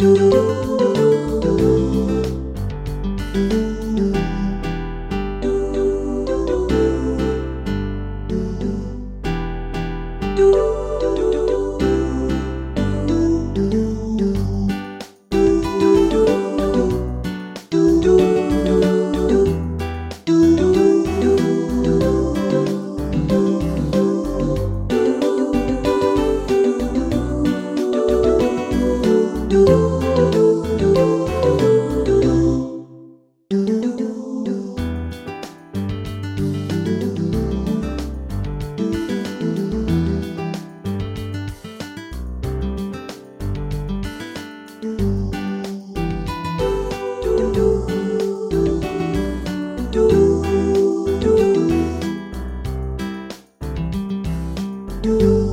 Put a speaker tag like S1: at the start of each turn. S1: Música do.